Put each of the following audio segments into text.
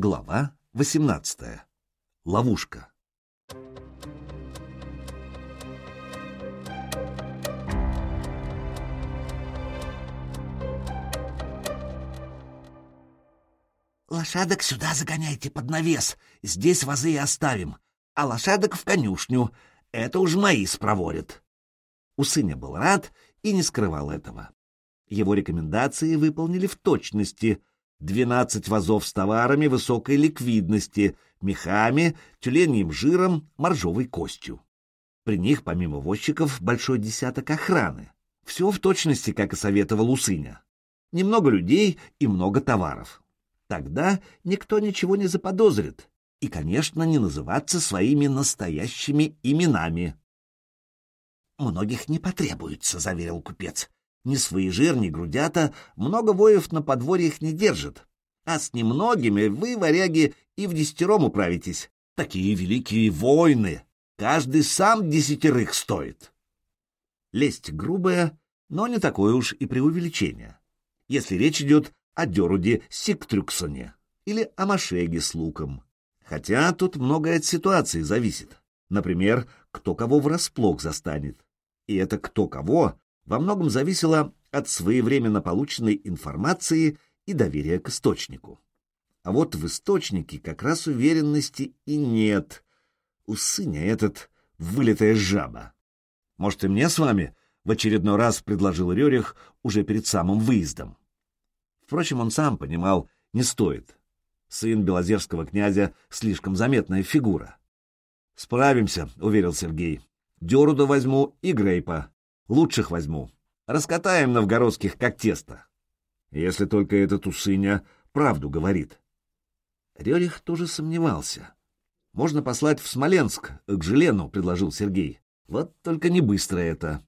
Глава 18. Ловушка. «Лошадок сюда загоняйте под навес, здесь вазы и оставим, а лошадок в конюшню, это уж мои спроворят». Усыня был рад и не скрывал этого. Его рекомендации выполнили в точности. Двенадцать вазов с товарами высокой ликвидности, мехами, тюленьим жиром, моржовой костью. При них, помимо возчиков, большой десяток охраны. Все в точности, как и советовал Усыня. Немного людей и много товаров. Тогда никто ничего не заподозрит. И, конечно, не называться своими настоящими именами. «Многих не потребуется», — заверил купец. «Ни свои жир, ни грудята, много воев на подворьях не держит. А с немногими вы, варяги, и в десятером управитесь. Такие великие войны! Каждый сам десятерых стоит». Лесть грубая, но не такое уж и преувеличение. Если речь идет о Деруде Сиктрюксоне или о Машеге с луком. Хотя тут многое от ситуации зависит. Например, кто кого врасплох застанет. И это кто кого во многом зависело от своевременно полученной информации и доверия к источнику. А вот в источнике как раз уверенности и нет. У сыня этот вылитая жаба. Может, и мне с вами? В очередной раз предложил Рерих уже перед самым выездом. Впрочем, он сам понимал, не стоит. Сын белозерского князя — слишком заметная фигура. «Справимся», — уверил Сергей. «Деруда возьму и Грейпа. Лучших возьму. Раскатаем новгородских, как тесто. Если только этот Усыня правду говорит». Рерих тоже сомневался. «Можно послать в Смоленск, к Желену», — предложил Сергей. «Вот только не быстро это.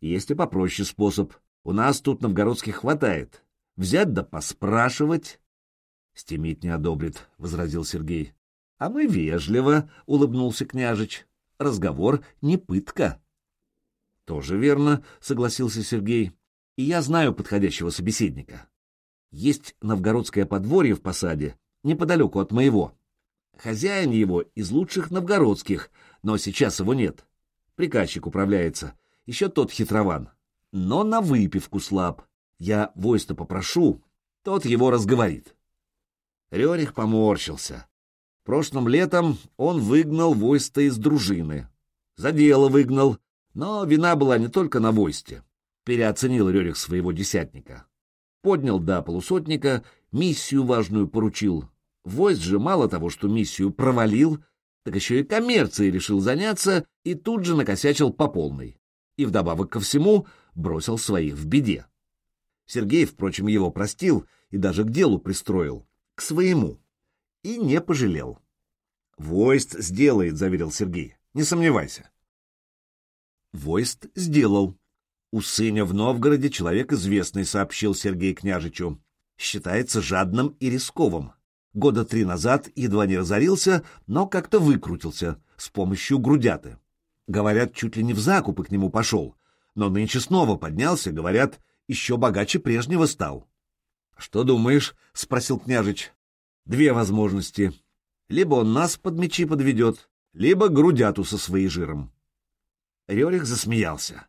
Есть и попроще способ. У нас тут новгородских хватает. Взять да поспрашивать. Стемить не одобрит, — возразил Сергей. — А мы вежливо, — улыбнулся княжич. — Разговор не пытка. — Тоже верно, — согласился Сергей. — И я знаю подходящего собеседника. Есть новгородское подворье в посаде, неподалеку от моего. Хозяин его из лучших новгородских, но сейчас его нет. Приказчик управляется, еще тот хитрован. Но на выпивку слаб. Я войсто попрошу, тот его разговорит. Рерих поморщился. Прошлым летом он выгнал войсто из дружины. За дело выгнал, но вина была не только на войсте. Переоценил Рерих своего десятника. Поднял до полусотника, миссию важную поручил. Войск же мало того, что миссию провалил, так еще и коммерцией решил заняться и тут же накосячил по полной. И вдобавок ко всему бросил своих в беде. Сергей, впрочем, его простил и даже к делу пристроил, к своему, и не пожалел. «Войст сделает», — заверил Сергей, — «не сомневайся». Войст сделал. У сыня в Новгороде человек известный, сообщил Сергей княжичу. Считается жадным и рисковым. Года три назад едва не разорился, но как-то выкрутился с помощью грудяты. Говорят, чуть ли не в закупы к нему пошел, но нынче снова поднялся, говорят, еще богаче прежнего стал. — Что думаешь? — спросил княжич. — Две возможности. Либо он нас под мечи подведет, либо грудяту со своим жиром. Рерих засмеялся.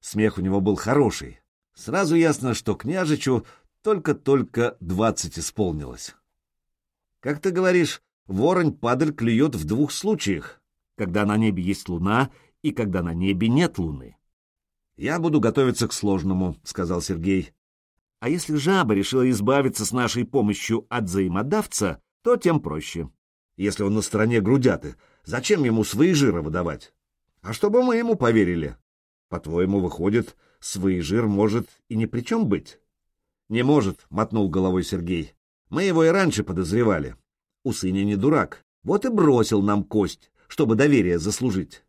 Смех у него был хороший. Сразу ясно, что княжичу только-только двадцать исполнилось. Как ты говоришь, воронь-падаль клюет в двух случаях, когда на небе есть луна и когда на небе нет луны. «Я буду готовиться к сложному», — сказал Сергей. «А если жаба решила избавиться с нашей помощью от взаимодавца, то тем проще. Если он на стороне грудяты, зачем ему свои жиры выдавать? А чтобы мы ему поверили. По-твоему, выходит, свои жир может и ни при чем быть?» «Не может», — мотнул головой Сергей. «Мы его и раньше подозревали. Усыня не дурак, вот и бросил нам кость, чтобы доверие заслужить».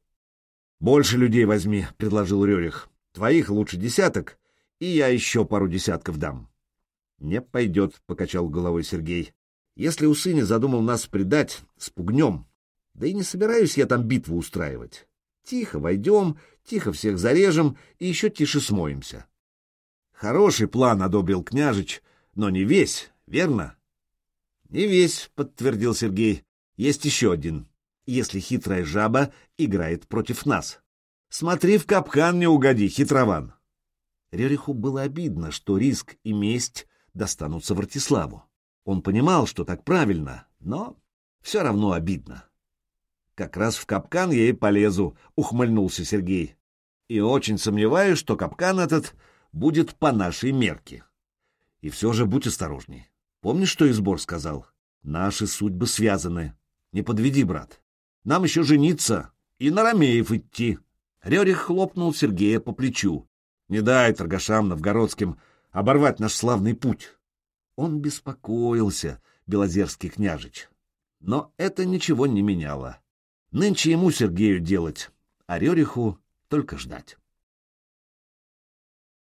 «Больше людей возьми», — предложил Рерих. Твоих лучше десяток, и я еще пару десятков дам. — Не пойдет, — покачал головой Сергей. — Если у сыне задумал нас предать, спугнем. Да и не собираюсь я там битву устраивать. Тихо войдем, тихо всех зарежем и еще тише смоемся. Хороший план одобрил княжич, но не весь, верно? «Не весь», — подтвердил Сергей. «Есть еще один. Если хитрая жаба играет против нас. Смотри, в капкан не угоди, хитрован». Рериху было обидно, что риск и месть достанутся Вартиславу. Он понимал, что так правильно, но все равно обидно. «Как раз в капкан я и полезу», — ухмыльнулся Сергей. «И очень сомневаюсь, что капкан этот будет по нашей мерке. И все же будь осторожней. Помнишь, что Избор сказал? Наши судьбы связаны. Не подведи, брат. Нам еще жениться и на Ромеев идти. Рерих хлопнул Сергея по плечу. Не дай торгашам новгородским оборвать наш славный путь. Он беспокоился, Белозерский княжич. Но это ничего не меняло. Нынче ему Сергею делать, а Рериху только ждать.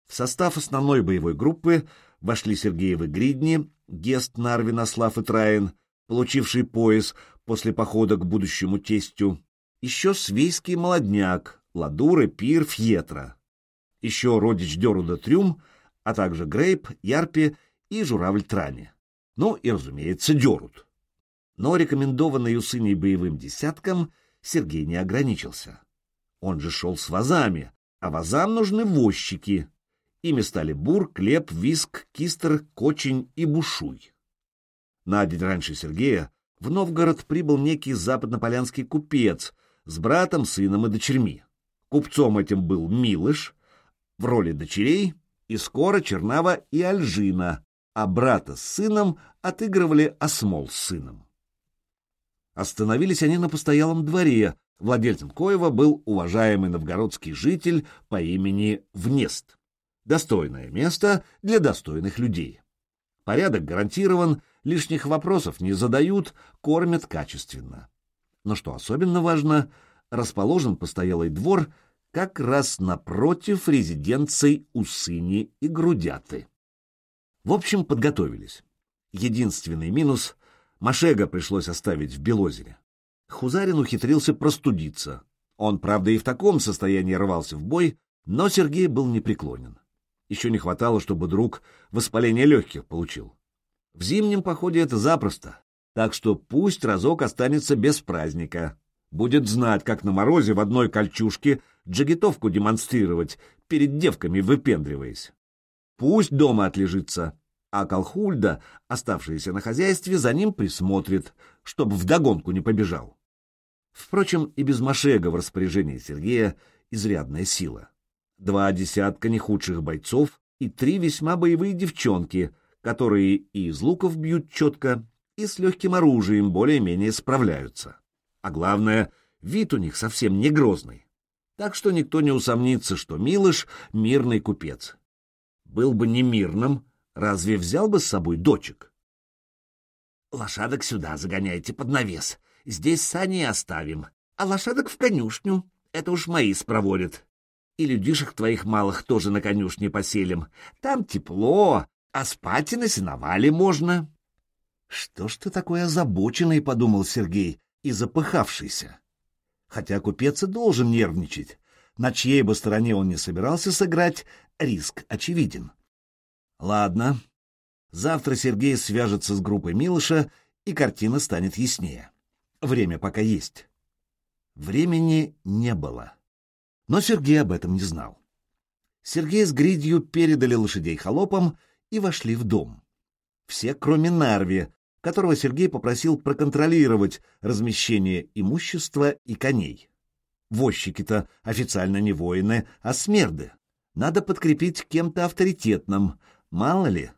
В состав основной боевой группы вошли Сергеевы Гридни, Гест, Нарвин, Ослав и Траин, получивший пояс после похода к будущему тестю, еще свейский молодняк, Ладуры, Пир, Фьетра, еще родич Деруда Трюм, а также Грейп, Ярпи и Журавль Трани. Ну и, разумеется, Дерут. Но рекомендованный Усыней боевым десяткам Сергей не ограничился. Он же шел с вазами, а вазам нужны возчики, Ими стали Бур, Клеп, Виск, Кистер, Кочень и Бушуй. На день раньше Сергея в Новгород прибыл некий западнополянский купец с братом, сыном и дочерьми. Купцом этим был Милыш, в роли дочерей и скоро Чернава и Альжина, а брата с сыном отыгрывали Осмол с сыном. Остановились они на постоялом дворе, владельцем коего был уважаемый новгородский житель по имени Внест. Достойное место для достойных людей. Порядок гарантирован, лишних вопросов не задают, кормят качественно. Но что особенно важно, расположен постоялый двор как раз напротив резиденций Усыни и Грудяты. В общем, подготовились. Единственный минус — Машега пришлось оставить в Белозере. Хузарин ухитрился простудиться. Он, правда, и в таком состоянии рвался в бой, но Сергей был непреклонен. Еще не хватало, чтобы друг воспаление легких получил. В зимнем походе это запросто, так что пусть разок останется без праздника. Будет знать, как на морозе в одной кольчужке джигитовку демонстрировать, перед девками выпендриваясь. Пусть дома отлежится, а Колхульда, оставшаяся на хозяйстве, за ним присмотрит, чтобы вдогонку не побежал. Впрочем, и без Машега в распоряжении Сергея изрядная сила два десятка не худших бойцов и три весьма боевые девчонки, которые и из луков бьют четко, и с легким оружием более-менее справляются. А главное, вид у них совсем не грозный. Так что никто не усомнится, что Милыш — мирный купец. Был бы не мирным, разве взял бы с собой дочек? Лошадок сюда загоняйте под навес. Здесь сани оставим, а лошадок в конюшню. Это уж мои спроворят и людишек твоих малых тоже на конюшне поселим. Там тепло, а спать и на сеновале можно. — Что ж ты такой озабоченный, — подумал Сергей, и запыхавшийся. Хотя купец и должен нервничать. На чьей бы стороне он не собирался сыграть, риск очевиден. Ладно, завтра Сергей свяжется с группой Милыша, и картина станет яснее. Время пока есть. Времени не было. Но Сергей об этом не знал. Сергей с Гридью передали лошадей холопам и вошли в дом. Все, кроме Нарви, которого Сергей попросил проконтролировать размещение имущества и коней. Возчики-то официально не воины, а смерды. Надо подкрепить кем-то авторитетным, мало ли.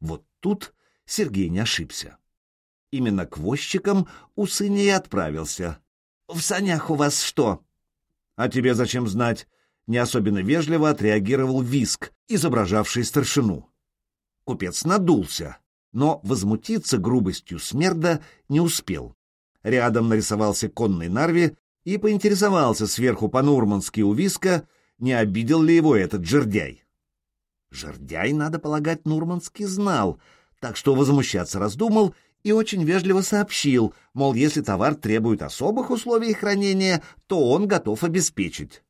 Вот тут Сергей не ошибся. Именно к возчикам у сыня и отправился. — В санях у вас что, «А тебе зачем знать?» — не особенно вежливо отреагировал Виск, изображавший старшину. Купец надулся, но возмутиться грубостью смерда не успел. Рядом нарисовался конный Нарви и поинтересовался сверху по-нурмански у Виска, не обидел ли его этот жердяй. Жердяй, надо полагать, Нурманский знал, так что возмущаться раздумал и очень вежливо сообщил, мол, если товар требует особых условий хранения, то он готов обеспечить.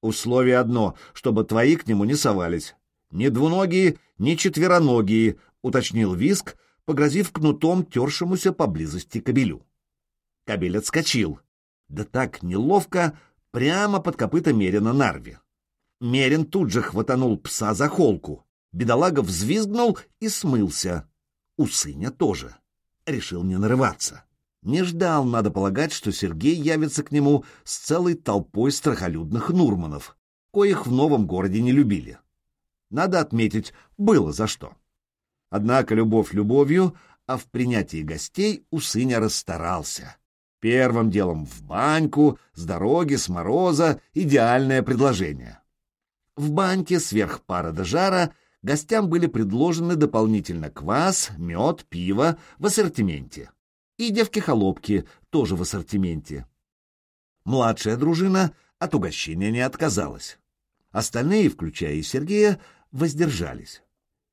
Условие одно, чтобы твои к нему не совались. Ни двуногие, ни четвероногие, уточнил Виск, погрозив кнутом тершемуся поблизости кобелю. Кобель отскочил. Да так неловко, прямо под копыта Мерина Нарви. Мерин тут же хватанул пса за холку. Бедолага взвизгнул и смылся. У сыня тоже. Решил не нарываться. Не ждал, надо полагать, что Сергей явится к нему с целой толпой страхолюдных Нурманов, коих в новом городе не любили. Надо отметить, было за что. Однако любовь любовью, а в принятии гостей у сыня расстарался. Первым делом в баньку, с дороги, с мороза — идеальное предложение. В баньке сверх пара до жара гостям были предложены дополнительно квас, мед, пиво в ассортименте. И девки-холопки тоже в ассортименте. Младшая дружина от угощения не отказалась. Остальные, включая и Сергея, воздержались.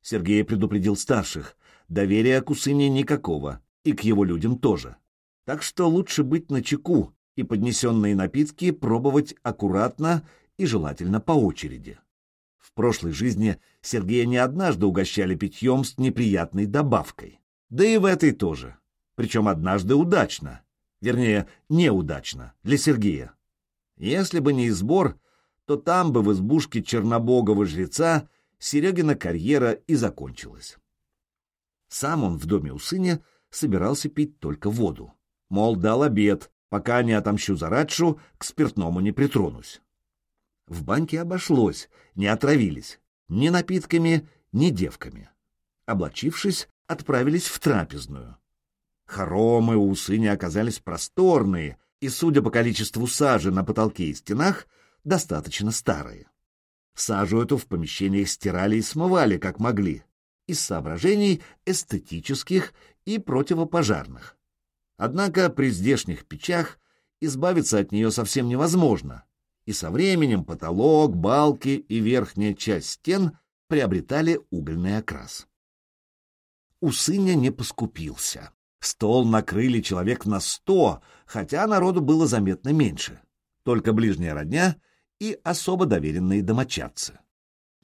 Сергей предупредил старших, доверия к Усыне никакого, и к его людям тоже. Так что лучше быть начеку и поднесенные напитки пробовать аккуратно и желательно по очереди. В прошлой жизни Сергея не однажды угощали питьем с неприятной добавкой. Да и в этой тоже. Причем однажды удачно. Вернее, неудачно для Сергея. Если бы не избор, то там бы в избушке чернобогого жреца Серегина карьера и закончилась. Сам он в доме у сыня собирался пить только воду. Мол, дал обед, пока не отомщу за Радшу, к спиртному не притронусь. В банке обошлось, не отравились. Ни напитками, ни девками. Облачившись, отправились в трапезную. Хоромы у сыня оказались просторные и, судя по количеству сажи на потолке и стенах, достаточно старые. Сажу эту в помещениях стирали и смывали, как могли, из соображений эстетических и противопожарных. Однако при здешних печах избавиться от нее совсем невозможно, и со временем потолок, балки и верхняя часть стен приобретали угольный окрас. У сыня не поскупился. Стол накрыли человек на сто, хотя народу было заметно меньше. Только ближняя родня и особо доверенные домочадцы.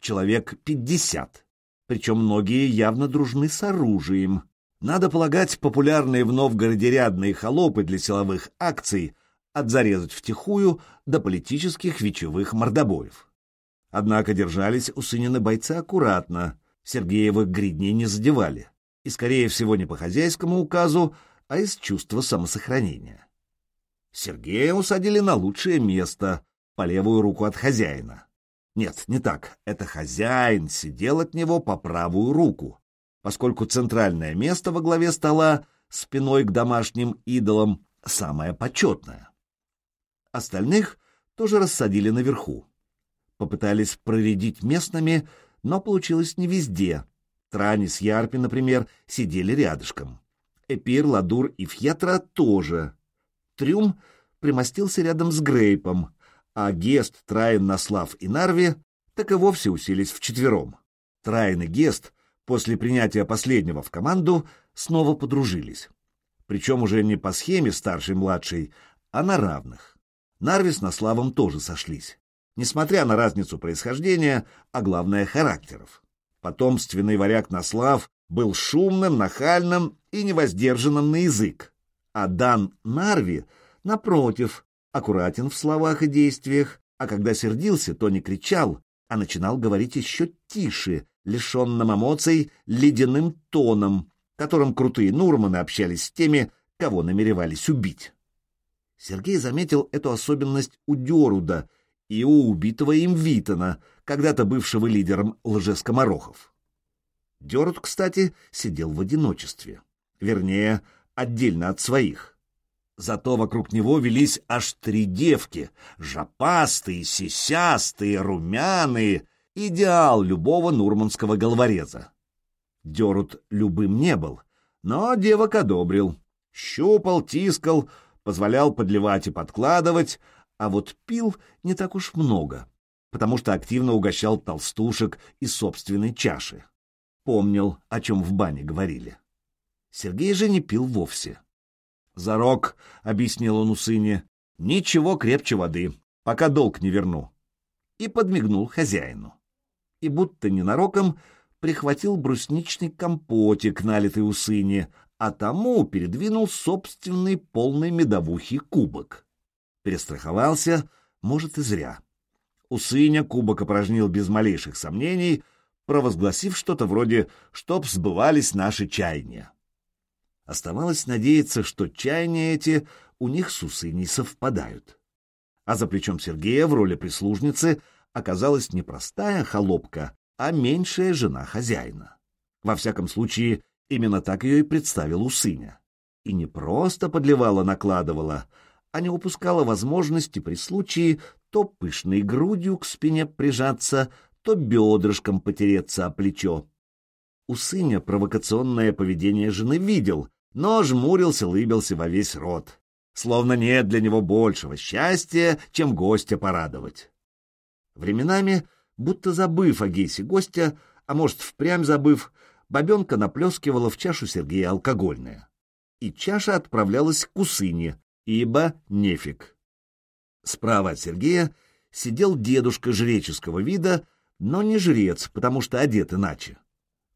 Человек пятьдесят, причем многие явно дружны с оружием. Надо полагать, популярные в Новгороде рядные холопы для силовых акций от зарезать втихую до политических вечевых мордобоев. Однако держались у сынины бойцы аккуратно, Сергеева гридней не задевали, и, скорее всего, не по хозяйскому указу, а из чувства самосохранения. Сергея усадили на лучшее место, по левую руку от хозяина. Нет, не так, это хозяин сидел от него по правую руку, поскольку центральное место во главе стола спиной к домашним идолам самое почетное. Остальных тоже рассадили наверху. Попытались проредить местными, но получилось не везде. Трани с Ярпи, например, сидели рядышком. Эпир, Ладур и Фьетра тоже. Трюм примостился рядом с Грейпом, а Гест, Трайн, Наслав и Нарви так и вовсе уселись вчетвером. Трайн и Гест после принятия последнего в команду снова подружились. Причем уже не по схеме старший-младший, а на равных. Нарви с Наславом тоже сошлись, несмотря на разницу происхождения, а главное — характеров. Потомственный варяг Наслав был шумным, нахальным и невоздержанным на язык, а Дан Нарви, напротив, аккуратен в словах и действиях, а когда сердился, то не кричал, а начинал говорить еще тише, лишенным эмоций, ледяным тоном, которым крутые Нурманы общались с теми, кого намеревались убить. Сергей заметил эту особенность у Деруда и у убитого им Витона, когда-то бывшего лидером лжескоморохов. Дерут, кстати, сидел в одиночестве, вернее, отдельно от своих. Зато вокруг него велись аж три девки, жопастые, сисястые, румяные, идеал любого нурманского головореза. Дерут любым не был, но девок одобрил. Щупал, тискал, позволял подливать и подкладывать, а вот пил не так уж много, потому что активно угощал толстушек из собственной чаши. Помнил, о чем в бане говорили. Сергей же не пил вовсе. «Зарок», — объяснил он у сыне, — «ничего крепче воды, пока долг не верну». И подмигнул хозяину. И будто ненароком прихватил брусничный компотик, налитый у сыни, а тому передвинул собственный полный медовухи кубок. Перестраховался, может, и зря. У сыня кубок опорожнил без малейших сомнений, провозгласив что-то вроде «чтоб сбывались наши чаяния». Оставалось надеяться, что чаяния эти у них с Усыней совпадают. А за плечом Сергея в роли прислужницы оказалась не простая холопка, а меньшая жена хозяина. Во всяком случае, именно так ее и представил Усыня. И не просто подливала-накладывала, а не упускала возможности при случае то пышной грудью к спине прижаться, то бедрышком потереться о плечо. Усыня провокационное поведение жены видел, но жмурился, лыбился во весь рот. Словно нет для него большего счастья, чем гостя порадовать. Временами, будто забыв о гейсе гостя, а может, впрямь забыв, бабенка наплескивала в чашу Сергея алкогольное. И чаша отправлялась к Усыне, ибо нефиг. Справа от Сергея сидел дедушка жреческого вида, но не жрец, потому что одет иначе.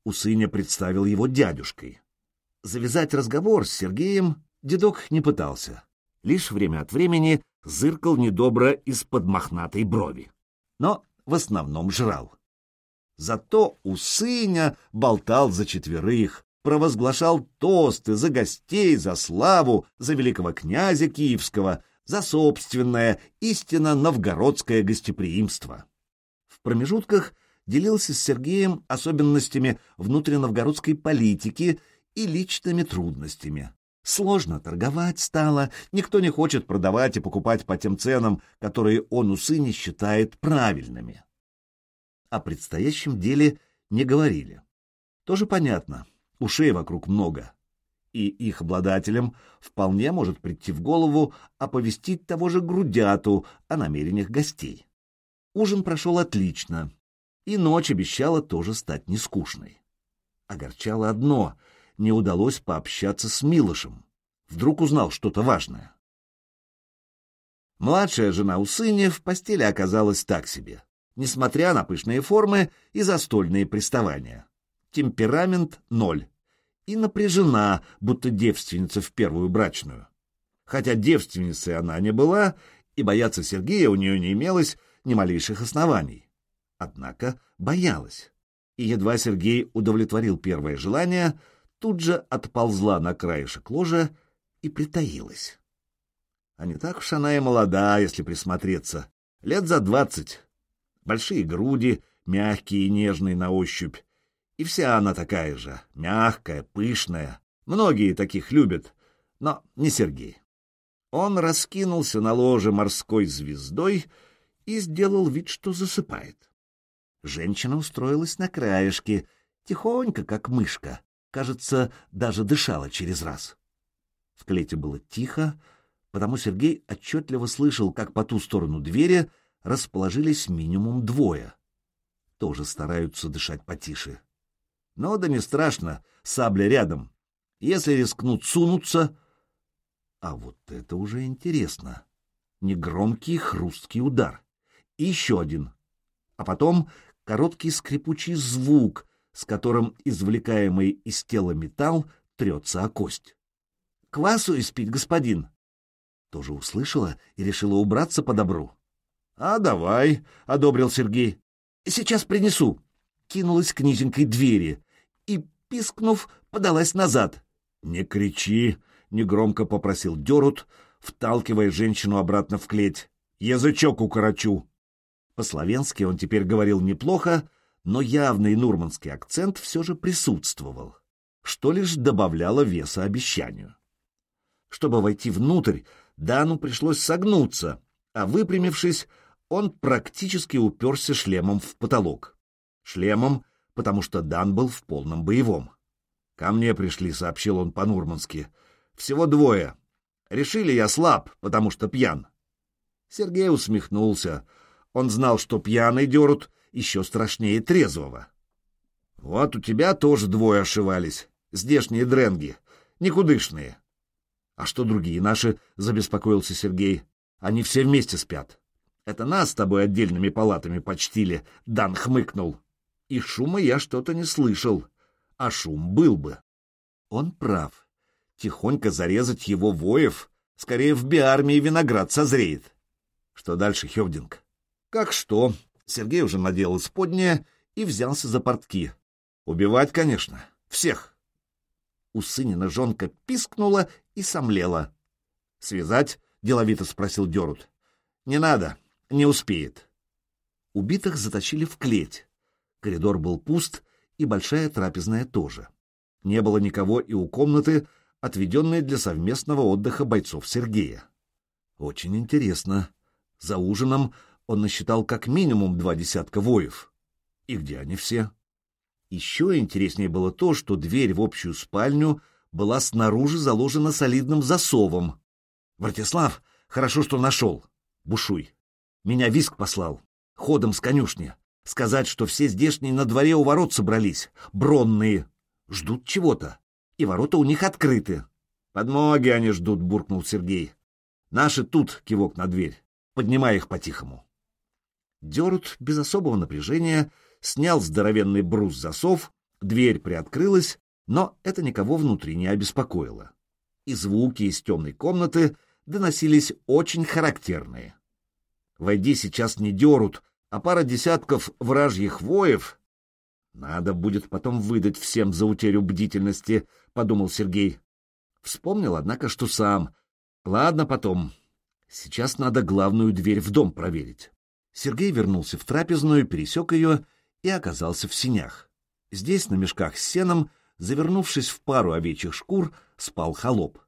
Усыня представил его дядюшкой. Завязать разговор с Сергеем дедок не пытался. Лишь время от времени зыркал недобро из-под мохнатой брови. Но в основном жрал. Зато Усыня болтал за четверых, провозглашал тосты за гостей, за славу, за великого князя Киевского, за собственное, истинно новгородское гостеприимство. В промежутках делился с Сергеем особенностями внутриновгородской политики и личными трудностями. Сложно торговать стало, никто не хочет продавать и покупать по тем ценам, которые он у сыне считает правильными. О предстоящем деле не говорили. Тоже понятно, ушей вокруг много и их обладателям вполне может прийти в голову оповестить того же Грудяту о намерениях гостей. Ужин прошел отлично, и ночь обещала тоже стать нескучной. Огорчало одно — не удалось пообщаться с Милошем. Вдруг узнал что-то важное. Младшая жена Усыни в постели оказалась так себе, несмотря на пышные формы и застольные приставания. Темперамент — ноль и напряжена, будто девственница в первую брачную. Хотя девственницей она не была, и бояться Сергея у нее не имелось ни малейших оснований. Однако боялась. И едва Сергей удовлетворил первое желание, тут же отползла на краешек ложа и притаилась. А не так уж она и молода, если присмотреться. Лет за двадцать. Большие груди, мягкие и нежные на ощупь, и вся она такая же, мягкая, пышная. Многие таких любят, но не Сергей. Он раскинулся на ложе морской звездой и сделал вид, что засыпает. Женщина устроилась на краешке, тихонько, как мышка, кажется, даже дышала через раз. В клете было тихо, потому Сергей отчетливо слышал, как по ту сторону двери расположились минимум двое. Тоже стараются дышать потише. Но да не страшно, сабля рядом. Если рискнут сунуться... А вот это уже интересно. Негромкий хрусткий удар. И еще один. А потом короткий скрипучий звук, с которым извлекаемый из тела металл трется о кость. «Квасу испить, господин!» Тоже услышала и решила убраться по добру. «А давай», — одобрил Сергей. «Сейчас принесу» кинулась к низенькой двери и, пискнув, подалась назад. «Не кричи!» — негромко попросил Дерут, вталкивая женщину обратно в клеть. «Язычок укорочу!» По-словенски он теперь говорил неплохо, но явный нурманский акцент все же присутствовал, что лишь добавляло веса обещанию. Чтобы войти внутрь, Дану пришлось согнуться, а выпрямившись, он практически уперся шлемом в потолок шлемом, потому что Дан был в полном боевом. «Ко мне пришли», — сообщил он по-нурмански. «Всего двое. Решили, я слаб, потому что пьян». Сергей усмехнулся. Он знал, что пьяный дерут еще страшнее трезвого. «Вот у тебя тоже двое ошивались. Здешние дренги. Никудышные». «А что другие наши?» — забеспокоился Сергей. «Они все вместе спят». «Это нас с тобой отдельными палатами почтили», — Дан хмыкнул. и шума я что-то не слышал, а шум был бы. Он прав. Тихонько зарезать его воев, скорее в биармии виноград созреет. Что дальше, Хевдинг? Как что? Сергей уже надел исподнее и взялся за портки. Убивать, конечно, всех. У сынина жонка пискнула и сомлела. «Связать?» — деловито спросил Дерут. «Не надо, не успеет». Убитых заточили в клеть. Коридор был пуст, и большая трапезная тоже. Не было никого и у комнаты, отведенной для совместного отдыха бойцов Сергея. Очень интересно. За ужином он насчитал как минимум два десятка воев. И где они все? Еще интереснее было то, что дверь в общую спальню была снаружи заложена солидным засовом. «Братислав, хорошо, что нашел. Бушуй. Меня виск послал. Ходом с конюшни. Сказать, что все здешние на дворе у ворот собрались. Бронные. Ждут чего-то. И ворота у них открыты. Подмоги они ждут, буркнул Сергей. Наши тут, кивок на дверь. Поднимай их по-тихому. Дерут без особого напряжения снял здоровенный брус засов, дверь приоткрылась, но это никого внутри не обеспокоило. И звуки из темной комнаты доносились очень характерные. Войди сейчас не дерут, а пара десятков вражьих воев. Надо будет потом выдать всем за утерю бдительности, — подумал Сергей. Вспомнил, однако, что сам. Ладно, потом. Сейчас надо главную дверь в дом проверить. Сергей вернулся в трапезную, пересек ее и оказался в синях. Здесь, на мешках с сеном, завернувшись в пару овечьих шкур, спал холоп.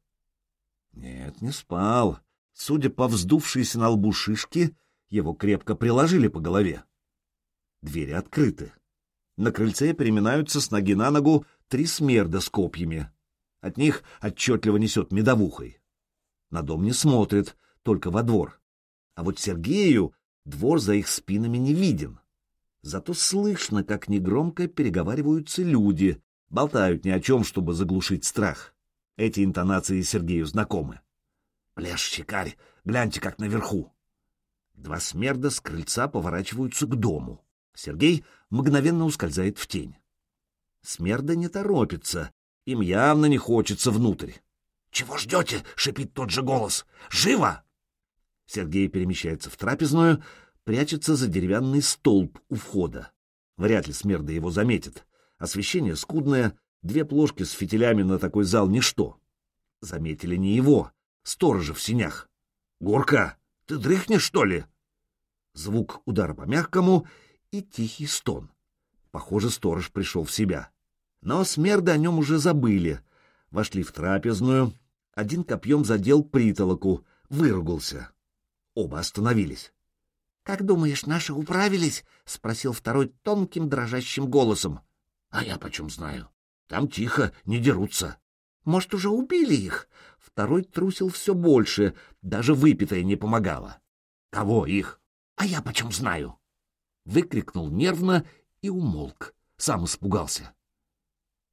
Нет, не спал. Судя по вздувшейся на лбу шишке, его крепко приложили по голове. Двери открыты. На крыльце переминаются с ноги на ногу три смерда с копьями. От них отчетливо несет медовухой. На дом не смотрит, только во двор. А вот Сергею двор за их спинами не виден. Зато слышно, как негромко переговариваются люди, болтают ни о чем, чтобы заглушить страх. Эти интонации Сергею знакомы. «Пляж, щекарь, гляньте, как наверху!» Два смерда с крыльца поворачиваются к дому. Сергей мгновенно ускользает в тень. Смерда не торопится, им явно не хочется внутрь. «Чего ждете?» — шипит тот же голос. «Живо!» Сергей перемещается в трапезную, прячется за деревянный столб у входа. Вряд ли смерда его заметит. Освещение скудное, две плошки с фитилями на такой зал — ничто. Заметили не его, сторожа в синях. «Горка, ты дрыхнешь, что ли?» Звук удара по мягкому и тихий стон. Похоже, сторож пришел в себя. Но смерды о нем уже забыли. Вошли в трапезную. Один копьем задел притолоку, выругался. Оба остановились. — Как думаешь, наши управились? — спросил второй тонким дрожащим голосом. — А я почем знаю? Там тихо, не дерутся. — Может, уже убили их? Второй трусил все больше, даже выпитое не помогало. — Кого их? — А я почем знаю? Выкрикнул нервно и умолк. Сам испугался.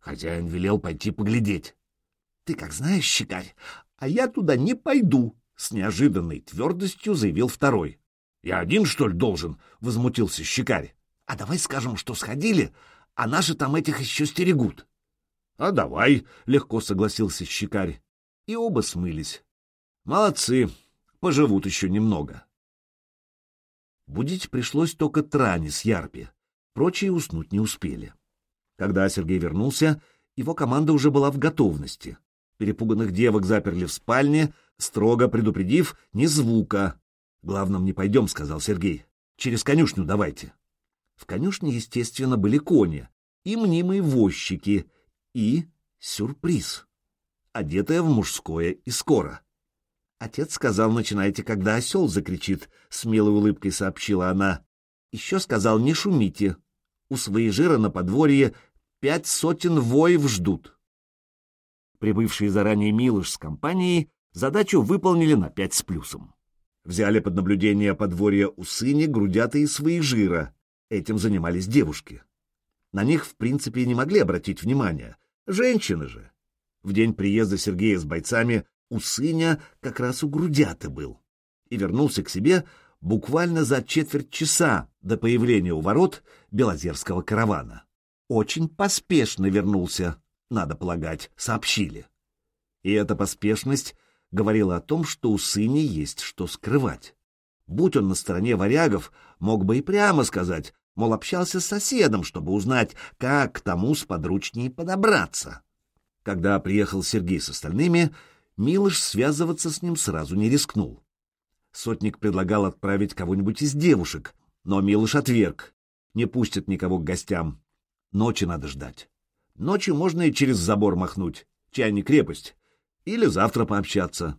Хозяин велел пойти поглядеть. — Ты как знаешь, щекарь, а я туда не пойду, — с неожиданной твердостью заявил второй. — Я один, что ли, должен? — возмутился щекарь. — А давай скажем, что сходили, а наши там этих еще стерегут. — А давай, — легко согласился щекарь. И оба смылись. Молодцы, поживут еще немного. Будить пришлось только Трани с Ярпи, прочие уснуть не успели. Когда Сергей вернулся, его команда уже была в готовности. Перепуганных девок заперли в спальне, строго предупредив ни звука. «Главным не пойдем», — сказал Сергей. «Через конюшню давайте». В конюшне, естественно, были кони, и мнимые возчики, и сюрприз, одетая в мужское и скоро. Отец сказал, начинайте, когда осел закричит, — смелой улыбкой сообщила она. Еще сказал, не шумите. У своей жира на подворье пять сотен воев ждут. Прибывшие заранее Милыш с компанией задачу выполнили на пять с плюсом. Взяли под наблюдение подворье у сыни, грудята и свои жира. Этим занимались девушки. На них, в принципе, не могли обратить внимание. Женщины же. В день приезда Сергея с бойцами у сыня как раз у грудяты был. И вернулся к себе буквально за четверть часа до появления у ворот Белозерского каравана. Очень поспешно вернулся, надо полагать, сообщили. И эта поспешность говорила о том, что у сыни есть что скрывать. Будь он на стороне варягов, мог бы и прямо сказать, мол, общался с соседом, чтобы узнать, как к тому сподручнее подобраться. Когда приехал Сергей с остальными, Милош связываться с ним сразу не рискнул. Сотник предлагал отправить кого-нибудь из девушек, но Милош отверг. Не пустят никого к гостям. Ночи надо ждать. Ночью можно и через забор махнуть, чай не крепость. Или завтра пообщаться.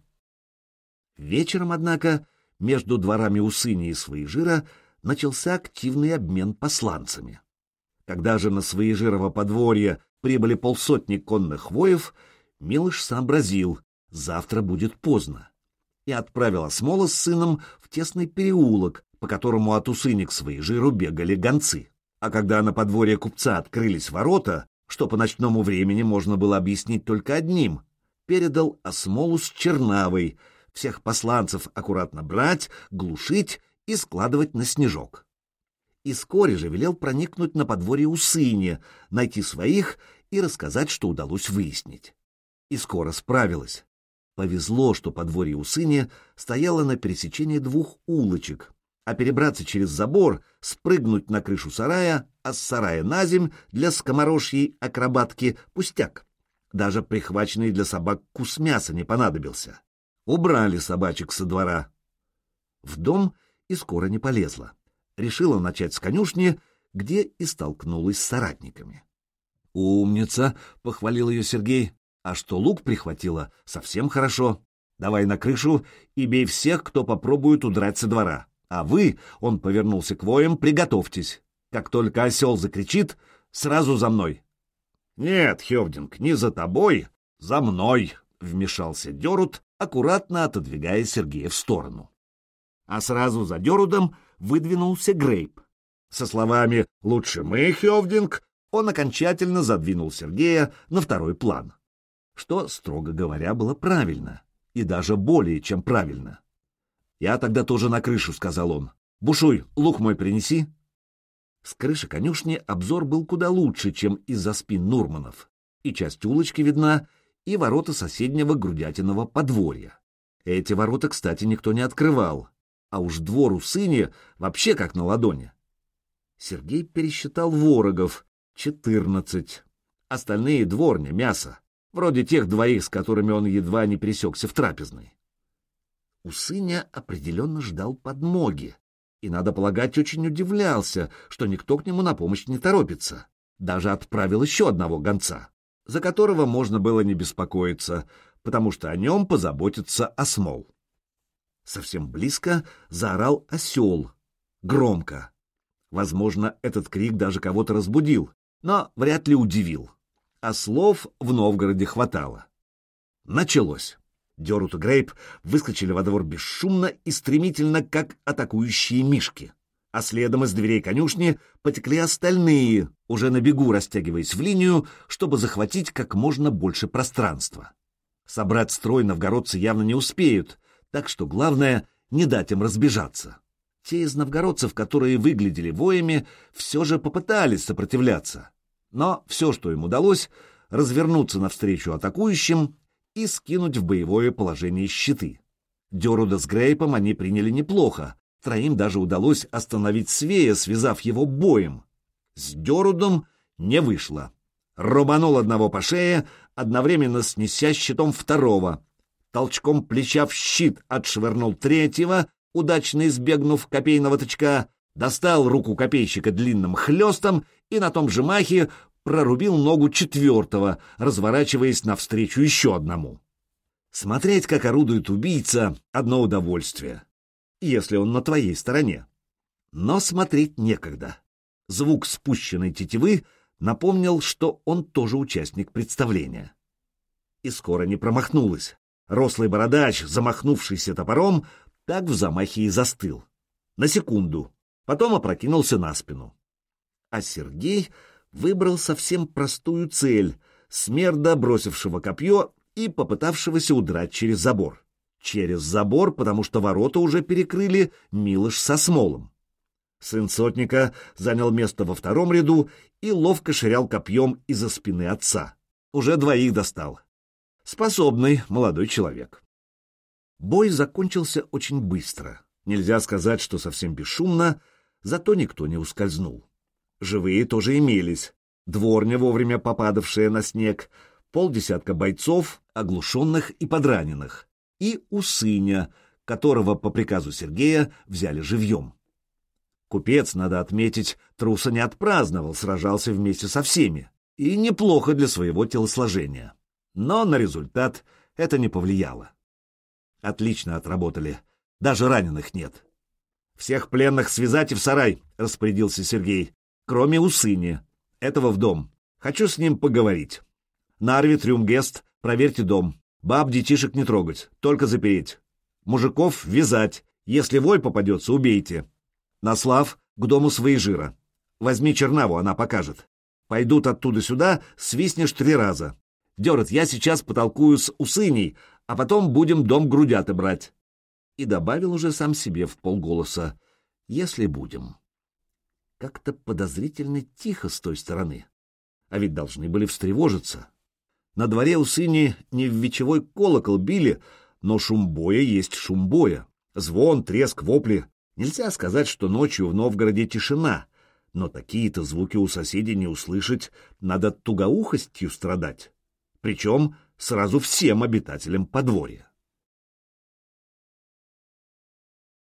Вечером, однако, между дворами Усыни и Своежира начался активный обмен посланцами. Когда же на Своежирово подворье прибыли полсотни конных воев, Милыш сообразил, завтра будет поздно, и отправил Осмола с сыном в тесный переулок, по которому от Усыни к Своежиру бегали гонцы. А когда на подворье купца открылись ворота, что по ночному времени можно было объяснить только одним, передал Осмолу с Чернавой, всех посланцев аккуратно брать, глушить и складывать на снежок. И вскоре же велел проникнуть на подворье Усыни, найти своих и рассказать, что удалось выяснить. И скоро справилась. Повезло, что подворье Усыни стояло на пересечении двух улочек, а перебраться через забор, спрыгнуть на крышу сарая, а с сарая на земь для скоморожьей акробатки пустяк. Даже прихваченный для собак кус мяса не понадобился. Убрали собачек со двора. В дом и скоро не полезла. Решила начать с конюшни, где и столкнулась с соратниками. «Умница!» — похвалил ее Сергей. «А что лук прихватила? Совсем хорошо. Давай на крышу и бей всех, кто попробует удрать со двора. А вы, — он повернулся к воям, — приготовьтесь. Как только осел закричит, сразу за мной. «Нет, Хевдинг, не за тобой, за мной!» — вмешался Дерут, аккуратно отодвигая Сергея в сторону. А сразу за Дерудом выдвинулся Грейп. Со словами «Лучше мы, Хевдинг», он окончательно задвинул Сергея на второй план. Что, строго говоря, было правильно, и даже более чем правильно. «Я тогда тоже на крышу», — сказал он. «Бушуй, лук мой принеси». С крыши конюшни обзор был куда лучше, чем из-за спин Нурманов. И часть улочки видна, и ворота соседнего грудятиного подворья. Эти ворота, кстати, никто не открывал, а уж двор у сыне вообще как на ладони. Сергей пересчитал ворогов — четырнадцать. Остальные дворни, мясо, вроде тех двоих, с которыми он едва не пересекся в трапезной. У сыня определенно ждал подмоги и, надо полагать, очень удивлялся, что никто к нему на помощь не торопится. Даже отправил еще одного гонца, за которого можно было не беспокоиться, потому что о нем позаботится осмол. Совсем близко заорал осел, громко. Возможно, этот крик даже кого-то разбудил, но вряд ли удивил. А слов в Новгороде хватало. Началось. Дерут и Грейп выскочили во двор бесшумно и стремительно, как атакующие мишки. А следом из дверей конюшни потекли остальные, уже на бегу растягиваясь в линию, чтобы захватить как можно больше пространства. Собрать строй новгородцы явно не успеют, так что главное — не дать им разбежаться. Те из новгородцев, которые выглядели воями, все же попытались сопротивляться. Но все, что им удалось, развернуться навстречу атакующим и скинуть в боевое положение щиты. Деруда с Грейпом они приняли неплохо, троим даже удалось остановить Свея, связав его боем. С Дерудом не вышло. Рубанул одного по шее, одновременно снеся щитом второго. Толчком плеча в щит отшвырнул третьего, удачно избегнув копейного тычка, достал руку копейщика длинным хлестом и на том же махе прорубил ногу четвертого, разворачиваясь навстречу еще одному. Смотреть, как орудует убийца, — одно удовольствие, если он на твоей стороне. Но смотреть некогда. Звук спущенной тетивы напомнил, что он тоже участник представления. И скоро не промахнулась. Рослый бородач, замахнувшийся топором, так в замахе и застыл. На секунду. Потом опрокинулся на спину. А Сергей выбрал совсем простую цель — смерда, бросившего копье и попытавшегося удрать через забор. через забор, потому что ворота уже перекрыли Милош со Смолом. Сын сотника занял место во втором ряду и ловко ширял копьем из-за спины отца. Уже двоих достал. Способный молодой человек. Бой закончился очень быстро. Нельзя сказать, что совсем бесшумно, зато никто не ускользнул. Живые тоже имелись. Дворня, вовремя попадавшая на снег, полдесятка бойцов, оглушенных и подраненных, и Усыня, которого по приказу Сергея взяли живьем. Купец, надо отметить, труса не отпраздновал, сражался вместе со всеми, и неплохо для своего телосложения. Но на результат это не повлияло. Отлично отработали, даже раненых нет. «Всех пленных связать и в сарай», — распорядился Сергей, — «кроме Усыни. Этого в дом. Хочу с ним поговорить. Нарви, Трюмгест, проверьте дом. Баб, детишек не трогать, только запереть. Мужиков вязать. Если вой попадется, убейте. Наслав, к дому своей жира. Возьми Чернаву, она покажет. Пойдут оттуда сюда, свистнешь три раза. Дерет, я сейчас потолкую с Усыней, а потом будем дом грудята брать. И добавил уже сам себе в полголоса, если будем. Как-то подозрительно тихо с той стороны. А ведь должны были встревожиться. На дворе у сыни не в вечевой колокол били, но шум боя есть шум боя. Звон, треск, вопли. Нельзя сказать, что ночью в Новгороде тишина, но такие-то звуки у соседей не услышать, надо тугоухостью страдать. Причем сразу всем обитателям подворья.